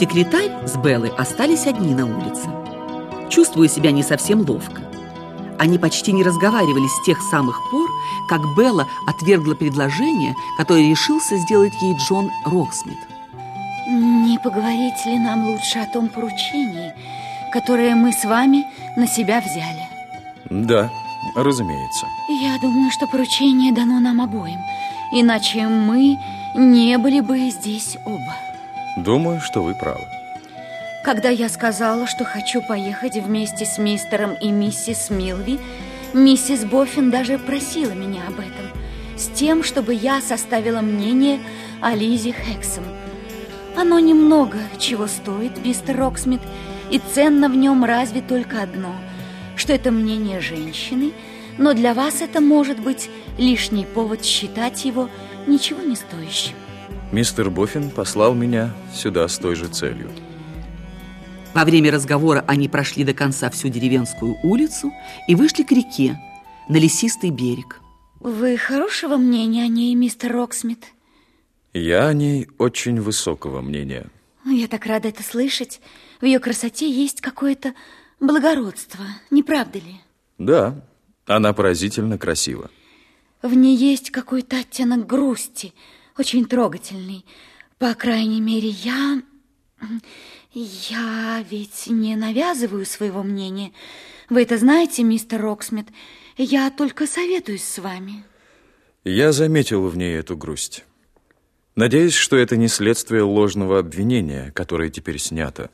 Секретарь с Беллой остались одни на улице. Чувствуя себя не совсем ловко. Они почти не разговаривали с тех самых пор, как Белла отвергла предложение, которое решился сделать ей Джон Роксмит. Не поговорить ли нам лучше о том поручении, которое мы с вами на себя взяли? Да, разумеется. Я думаю, что поручение дано нам обоим, иначе мы не были бы здесь оба. Думаю, что вы правы. Когда я сказала, что хочу поехать вместе с мистером и миссис Милви, миссис Боффин даже просила меня об этом, с тем, чтобы я составила мнение о Лизе Хексом. Оно немного чего стоит, мистер Роксмит, и ценно в нем разве только одно, что это мнение женщины, но для вас это может быть лишний повод считать его ничего не стоящим. Мистер Боффин послал меня сюда с той же целью – во время разговора они прошли до конца всю деревенскую улицу и вышли к реке, на лесистый берег. Вы хорошего мнения о ней, мистер Роксмит? Я о ней очень высокого мнения. Я так рада это слышать. В ее красоте есть какое-то благородство, не правда ли? Да, она поразительно красива. В ней есть какой-то оттенок грусти, очень трогательный. По крайней мере, я... Я ведь не навязываю своего мнения. Вы это знаете, мистер Роксмит. Я только советуюсь с вами. Я заметил в ней эту грусть. Надеюсь, что это не следствие ложного обвинения, которое теперь снято.